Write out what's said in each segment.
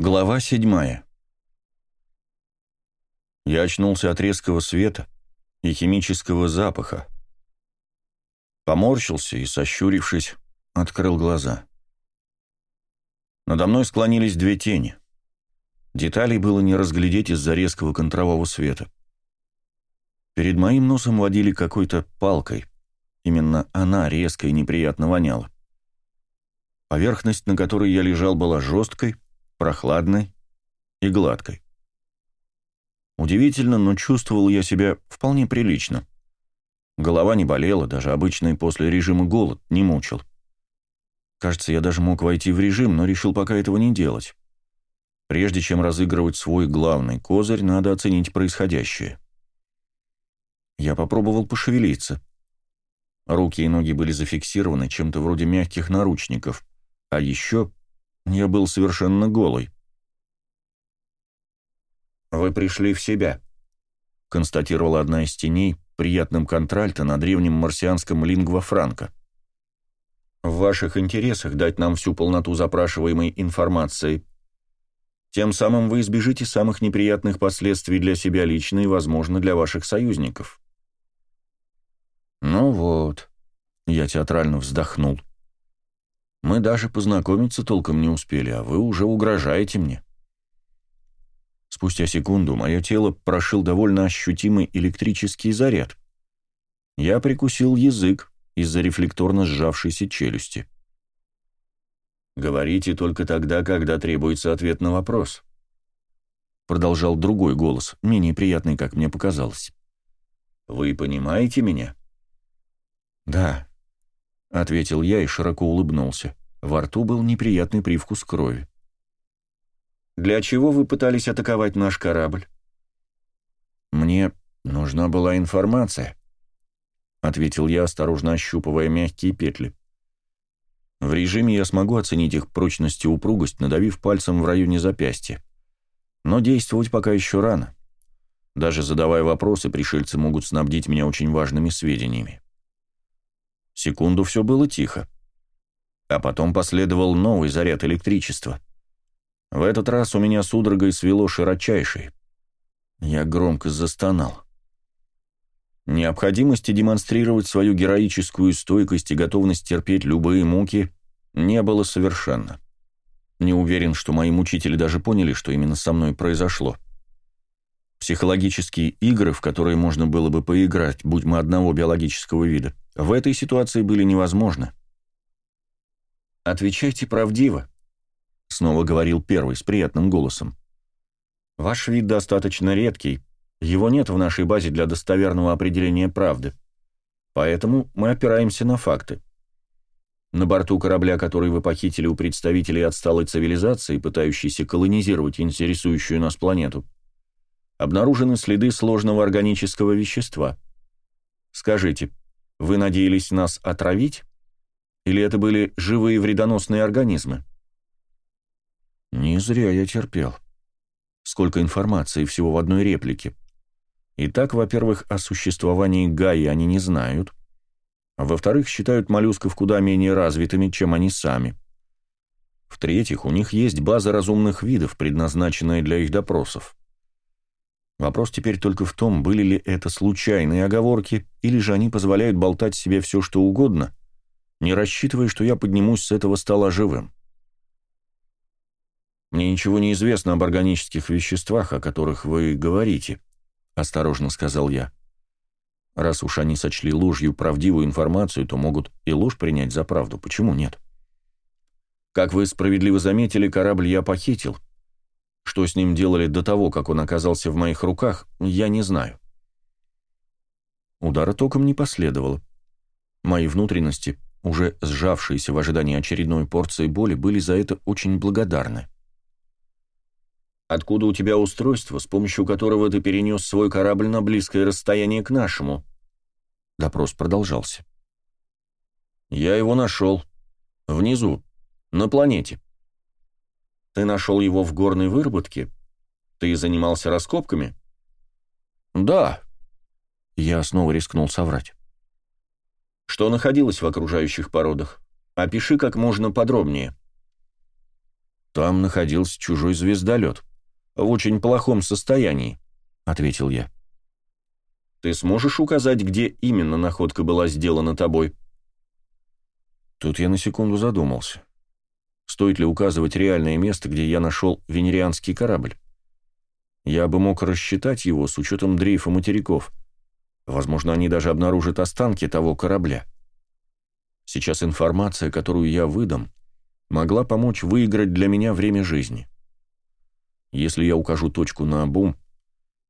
Глава седьмая. Я очнулся от резкого света и химического запаха. Поморщился и, сощурившись, открыл глаза. Надо мной склонились две тени. Деталей было не разглядеть из-за резкого контрового света. Перед моим носом водили какой-то палкой. Именно она резко и неприятно воняла. Поверхность, на которой я лежал, была жесткой, прохладной и гладкой. Удивительно, но чувствовал я себя вполне прилично. Голова не болела, даже обычный после режима голод не мучил. Кажется, я даже мог войти в режим, но решил пока этого не делать. Прежде чем разыгрывать свой главный козырь, надо оценить происходящее. Я попробовал пошевелиться. Руки и ноги были зафиксированы чем-то вроде мягких наручников, а еще я был совершенно голый. «Вы пришли в себя», — констатировала одна из теней приятным контральто на древнем марсианском лингва франка. «В ваших интересах дать нам всю полноту запрашиваемой информации. Тем самым вы избежите самых неприятных последствий для себя лично и, возможно, для ваших союзников». «Ну вот», — я театрально вздохнул. Мы даже познакомиться толком не успели, а вы уже угрожаете мне. Спустя секунду мое тело прошил довольно ощутимый электрический заряд. Я прикусил язык из-за рефлекторно сжавшейся челюсти. «Говорите только тогда, когда требуется ответ на вопрос», — продолжал другой голос, менее приятный, как мне показалось. «Вы понимаете меня?» «Да», — ответил я и широко улыбнулся. Во рту был неприятный привкус крови. «Для чего вы пытались атаковать наш корабль?» «Мне нужна была информация», — ответил я, осторожно ощупывая мягкие петли. «В режиме я смогу оценить их прочность и упругость, надавив пальцем в районе запястья. Но действовать пока еще рано. Даже задавая вопросы, пришельцы могут снабдить меня очень важными сведениями». Секунду все было тихо. А потом последовал новый заряд электричества. В этот раз у меня судорогой свело широчайший. Я громко застонал. Необходимости демонстрировать свою героическую стойкость и готовность терпеть любые муки не было совершенно. Не уверен, что мои мучители даже поняли, что именно со мной произошло. Психологические игры, в которые можно было бы поиграть, будь мы одного биологического вида, в этой ситуации были невозможны. «Отвечайте правдиво», — снова говорил первый с приятным голосом. «Ваш вид достаточно редкий, его нет в нашей базе для достоверного определения правды. Поэтому мы опираемся на факты. На борту корабля, который вы похитили у представителей отсталой цивилизации, пытающейся колонизировать интересующую нас планету, обнаружены следы сложного органического вещества. Скажите, вы надеялись нас отравить? Или это были живые вредоносные организмы? Не зря я терпел. Сколько информации всего в одной реплике. Итак, во-первых, о существовании Гаи они не знают. А во-вторых, считают моллюсков куда менее развитыми, чем они сами. В-третьих, у них есть база разумных видов, предназначенная для их допросов. Вопрос теперь только в том, были ли это случайные оговорки, или же они позволяют болтать себе все, что угодно, не рассчитывая, что я поднимусь с этого стола живым. «Мне ничего не известно об органических веществах, о которых вы говорите», — осторожно сказал я. «Раз уж они сочли ложью правдивую информацию, то могут и ложь принять за правду. Почему нет?» «Как вы справедливо заметили, корабль я похитил, что с ним делали до того, как он оказался в моих руках, я не знаю. Удара током не последовало. Мои внутренности, уже сжавшиеся в ожидании очередной порции боли, были за это очень благодарны. «Откуда у тебя устройство, с помощью которого ты перенес свой корабль на близкое расстояние к нашему?» Допрос продолжался. «Я его нашел. Внизу. На планете. Ты нашел его в горной выработке? Ты занимался раскопками? Да. Я снова рискнул соврать. Что находилось в окружающих породах? Опиши как можно подробнее. Там находился чужой звездолет. В очень плохом состоянии, ответил я. Ты сможешь указать, где именно находка была сделана тобой? Тут я на секунду задумался. Стоит ли указывать реальное место, где я нашел венерианский корабль? Я бы мог рассчитать его с учетом дрейфа материков. Возможно, они даже обнаружат останки того корабля. Сейчас информация, которую я выдам, могла помочь выиграть для меня время жизни. Если я укажу точку на бум,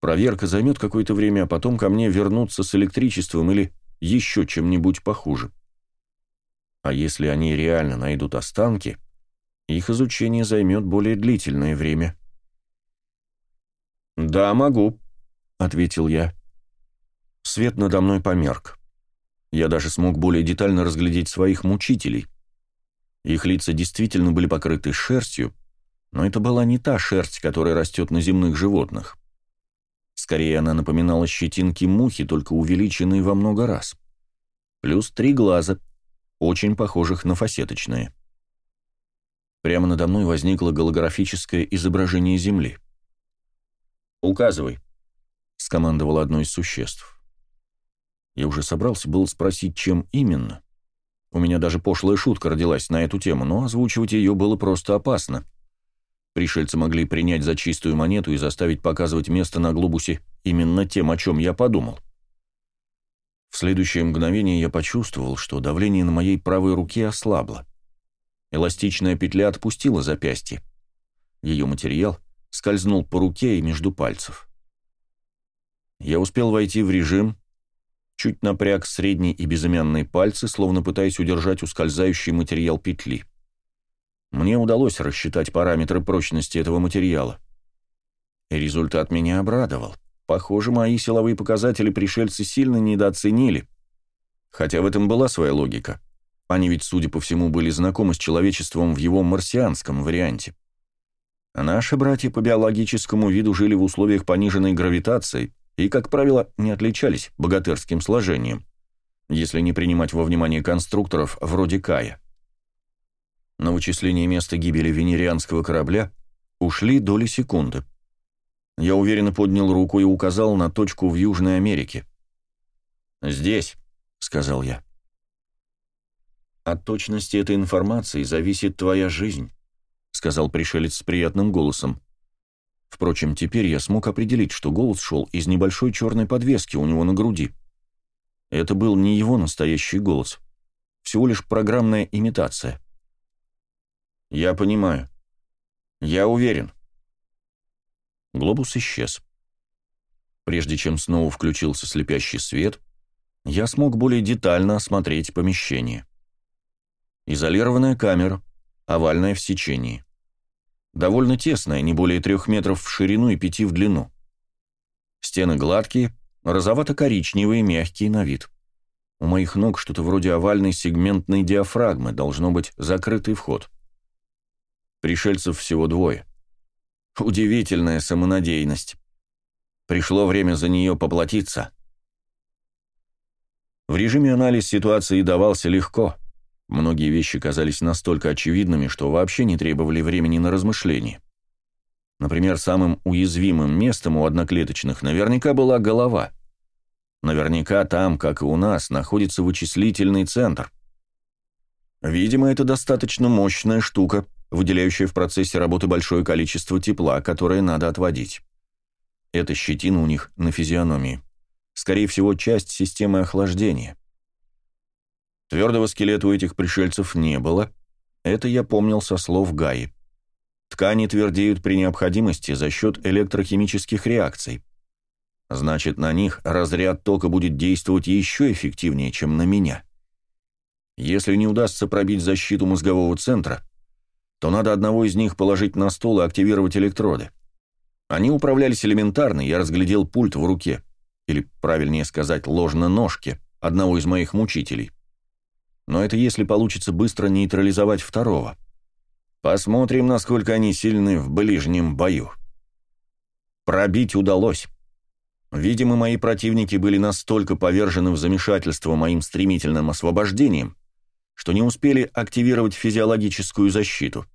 проверка займет какое-то время, а потом ко мне вернутся с электричеством или еще чем-нибудь похуже. А если они реально найдут останки, их изучение займет более длительное время. «Да, могу», — ответил я. Свет надо мной померк. Я даже смог более детально разглядеть своих мучителей. Их лица действительно были покрыты шерстью, но это была не та шерсть, которая растет на земных животных. Скорее, она напоминала щетинки мухи, только увеличенные во много раз. Плюс три глаза, очень похожих на фасеточные. Прямо надо мной возникло голографическое изображение Земли. «Указывай», — скомандовало одно из существ. Я уже собрался было спросить, чем именно. У меня даже пошлая шутка родилась на эту тему, но озвучивать ее было просто опасно. Пришельцы могли принять за чистую монету и заставить показывать место на глобусе именно тем, о чем я подумал. В следующее мгновение я почувствовал, что давление на моей правой руке ослабло. Эластичная петля отпустила запястье. Ее материал скользнул по руке и между пальцев. Я успел войти в режим, чуть напряг средний и безымянные пальцы, словно пытаясь удержать ускользающий материал петли. Мне удалось рассчитать параметры прочности этого материала. И результат меня обрадовал. Похоже, мои силовые показатели пришельцы сильно недооценили. Хотя в этом была своя логика. Они ведь, судя по всему, были знакомы с человечеством в его марсианском варианте. А наши братья по биологическому виду жили в условиях пониженной гравитации и, как правило, не отличались богатырским сложением, если не принимать во внимание конструкторов вроде Кая. На вычисление места гибели венерианского корабля ушли доли секунды. Я уверенно поднял руку и указал на точку в Южной Америке. «Здесь», — сказал я. «От точности этой информации зависит твоя жизнь», — сказал пришелец с приятным голосом. Впрочем, теперь я смог определить, что голос шел из небольшой черной подвески у него на груди. Это был не его настоящий голос, всего лишь программная имитация. «Я понимаю. Я уверен». Глобус исчез. Прежде чем снова включился слепящий свет, я смог более детально осмотреть помещение. Изолированная камера, овальная в сечении. Довольно тесная, не более трех метров в ширину и пяти в длину. Стены гладкие, розовато-коричневые, мягкие на вид. У моих ног что-то вроде овальной сегментной диафрагмы, должно быть закрытый вход. Пришельцев всего двое. Удивительная самонадеянность. Пришло время за нее поплатиться. В режиме анализ ситуации давался легко. Многие вещи казались настолько очевидными, что вообще не требовали времени на размышление. Например, самым уязвимым местом у одноклеточных наверняка была голова. Наверняка там, как и у нас, находится вычислительный центр. Видимо, это достаточно мощная штука, выделяющая в процессе работы большое количество тепла, которое надо отводить. Это щетина у них на физиономии. Скорее всего, часть системы охлаждения. Твердого скелета у этих пришельцев не было. Это я помнил со слов Гаи. Ткани твердеют при необходимости за счет электрохимических реакций. Значит, на них разряд тока будет действовать еще эффективнее, чем на меня. Если не удастся пробить защиту мозгового центра, то надо одного из них положить на стол и активировать электроды. Они управлялись элементарно, я разглядел пульт в руке, или, правильнее сказать, ложно-ножке, одного из моих мучителей. Но это если получится быстро нейтрализовать второго. Посмотрим, насколько они сильны в ближнем бою. Пробить удалось. Видимо, мои противники были настолько повержены в замешательство моим стремительным освобождением, что не успели активировать физиологическую защиту.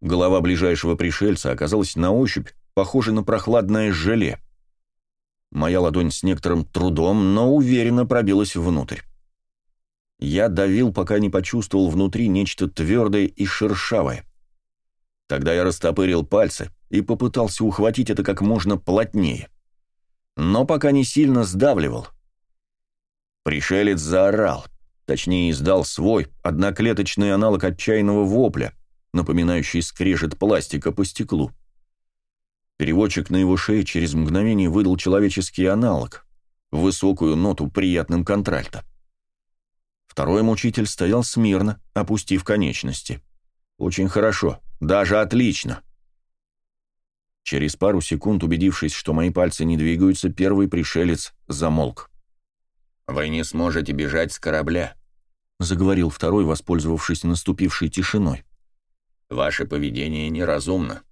Голова ближайшего пришельца оказалась на ощупь похожа на прохладное желе. Моя ладонь с некоторым трудом, но уверенно пробилась внутрь. Я давил, пока не почувствовал внутри нечто твердое и шершавое. Тогда я растопырил пальцы и попытался ухватить это как можно плотнее. Но пока не сильно сдавливал. Пришелец заорал, точнее издал свой одноклеточный аналог отчаянного вопля, напоминающий скрежет пластика по стеклу. Переводчик на его шее через мгновение выдал человеческий аналог, высокую ноту приятным контральто. Второй мучитель стоял смирно, опустив конечности. Очень хорошо, даже отлично. Через пару секунд, убедившись, что мои пальцы не двигаются, первый пришелец замолк. «Вы не сможете бежать с корабля», — заговорил второй, воспользовавшись наступившей тишиной. «Ваше поведение неразумно».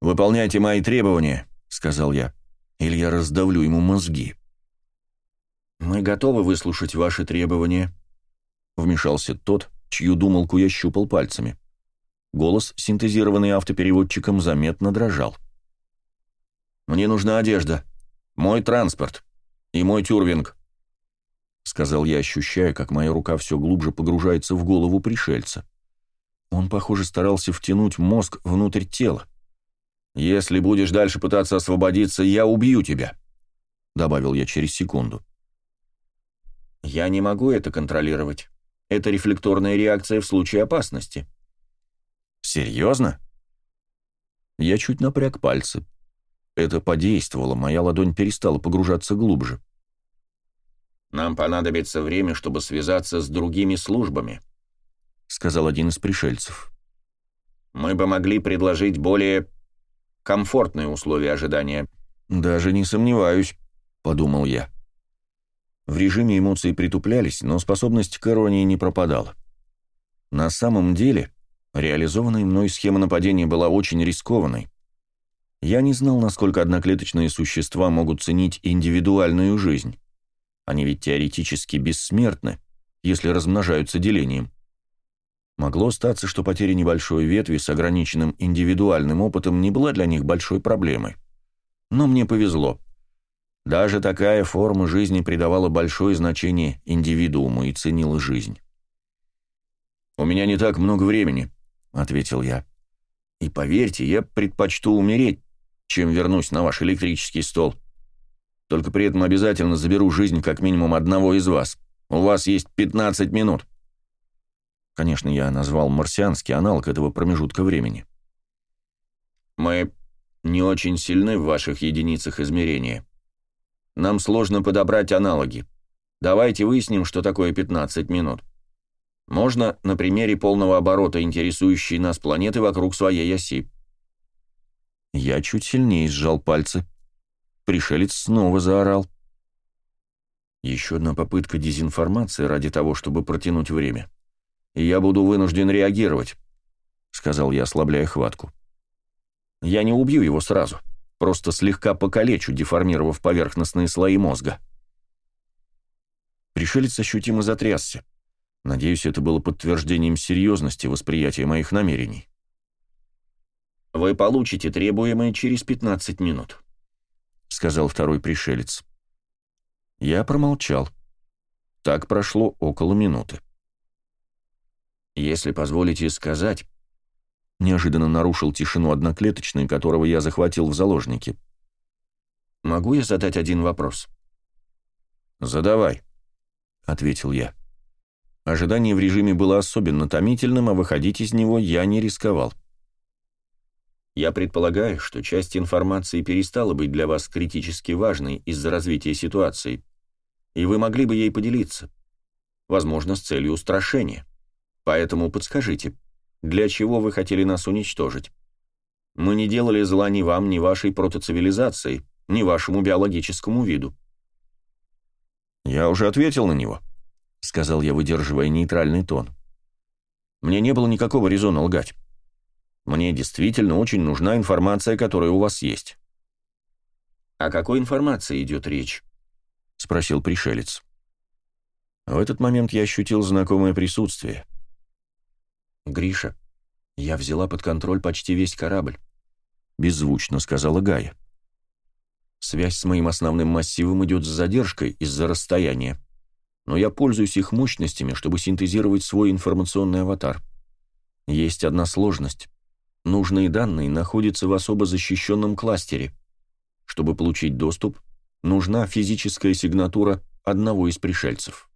«Выполняйте мои требования», — сказал я, — «или я раздавлю ему мозги». «Мы готовы выслушать ваши требования», — вмешался тот, чью думалку я щупал пальцами. Голос, синтезированный автопереводчиком, заметно дрожал. «Мне нужна одежда, мой транспорт и мой тюрвинг», — сказал я, ощущая, как моя рука все глубже погружается в голову пришельца. Он, похоже, старался втянуть мозг внутрь тела. «Если будешь дальше пытаться освободиться, я убью тебя», — добавил я через секунду. Я не могу это контролировать. Это рефлекторная реакция в случае опасности. Серьезно? Я чуть напряг пальцы. Это подействовало, моя ладонь перестала погружаться глубже. «Нам понадобится время, чтобы связаться с другими службами», — сказал один из пришельцев. «Мы бы могли предложить более комфортные условия ожидания». «Даже не сомневаюсь», — подумал я. В режиме эмоции притуплялись, но способность к иронии не пропадала. На самом деле, реализованная мной схема нападения была очень рискованной. Я не знал, насколько одноклеточные существа могут ценить индивидуальную жизнь. Они ведь теоретически бессмертны, если размножаются делением. Могло статься, что потеря небольшой ветви с ограниченным индивидуальным опытом не была для них большой проблемой. Но мне повезло. Даже такая форма жизни придавала большое значение индивидууму и ценила жизнь. «У меня не так много времени», — ответил я. «И поверьте, я предпочту умереть, чем вернусь на ваш электрический стол. Только при этом обязательно заберу жизнь как минимум одного из вас. У вас есть 15 минут». Конечно, я назвал марсианский аналог этого промежутка времени. «Мы не очень сильны в ваших единицах измерения», нам сложно подобрать аналоги. Давайте выясним, что такое 15 минут. Можно на примере полного оборота интересующей нас планеты вокруг своей оси. Я чуть сильнее сжал пальцы. Пришелец снова заорал. Еще одна попытка дезинформации ради того, чтобы протянуть время. И я буду вынужден реагировать, — сказал я, ослабляя хватку. Я не убью его сразу. Просто слегка покалечу, деформировав поверхностные слои мозга. Пришелец ощутимо затрясся. Надеюсь, это было подтверждением серьезности восприятия моих намерений. «Вы получите требуемое через 15 минут», — сказал второй пришелец. Я промолчал. Так прошло около минуты. «Если позволите сказать», Неожиданно нарушил тишину одноклеточный, которого я захватил в заложники. «Могу я задать один вопрос?» «Задавай», — ответил я. Ожидание в режиме было особенно томительным, а выходить из него я не рисковал. Я предполагаю, что часть информации перестала быть для вас критически важной из-за развития ситуации, и вы могли бы ей поделиться, возможно, с целью устрашения. Поэтому подскажите, для чего вы хотели нас уничтожить? Мы не делали зла ни вам, ни вашей протоцивилизации, ни вашему биологическому виду». «Я уже ответил на него», — сказал я, выдерживая нейтральный тон. «Мне не было никакого резона лгать. Мне действительно очень нужна информация, которая у вас есть». «О какой информации идет речь?» — спросил пришелец. В этот момент я ощутил знакомое присутствие — «Гриша, Я взяла под контроль почти весь корабль. Беззвучно сказала Гая. Связь с моим основным массивом идет с задержкой из-за расстояния, но я пользуюсь их мощностями, чтобы синтезировать свой информационный аватар. Есть одна сложность. Нужные данные находятся в особо защищенном кластере. Чтобы получить доступ, нужна физическая сигнатура одного из пришельцев.